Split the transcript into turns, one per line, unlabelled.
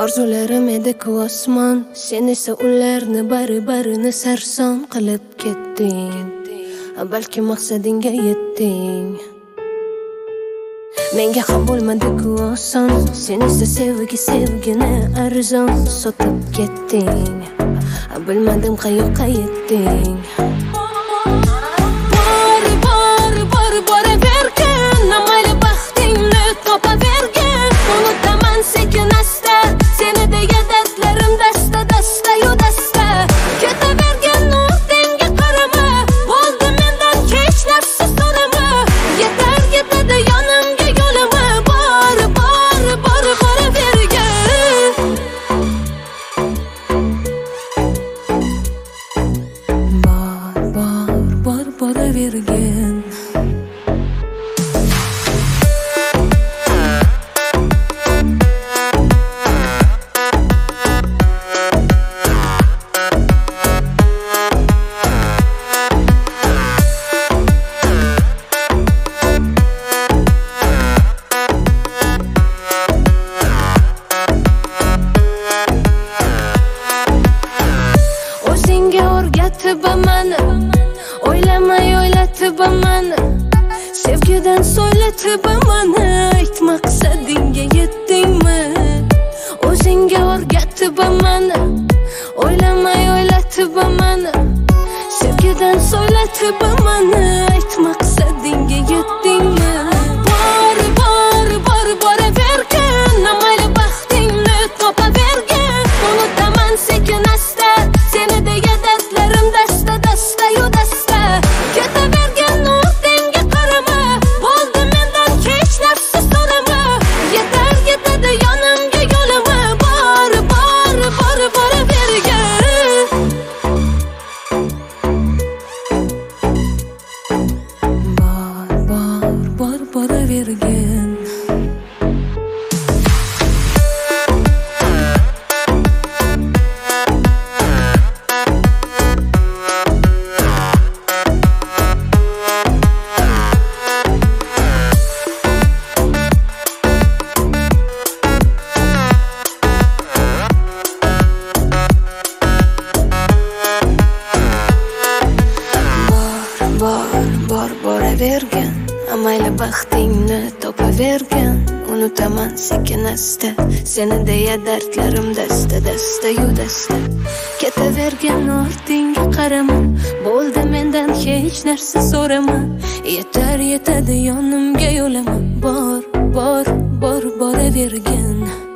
orzularim edi ku osmon sen esa ularni bari barini sarson qilib ketding. Balki maqsadingga yetding. Menga ham bo'lmadi-ku oson sen esa sevgi sevgini arzon sotib ketding. Bilmadim qayoqqa yetding. Boravergin o'zingga o'rgatib bamanı Sevgiden söyleti bamanı Ait maksadinge yettin mi? O'zingga o'rgatib bamanı O'ylamay o'ylatib bamanı Sevgiden söyleti bamanı Ait maksadinge boravergin bor bor bor boravergin mayli baxtingni topavergin unutaman sekin asta seni deya dardlarim dasta dastayu dasta ketavergin ortingga qarama bo'ldi mendan hech narsa so'rama yetar yetadi yonimga yo'lama bor bor bor boravergin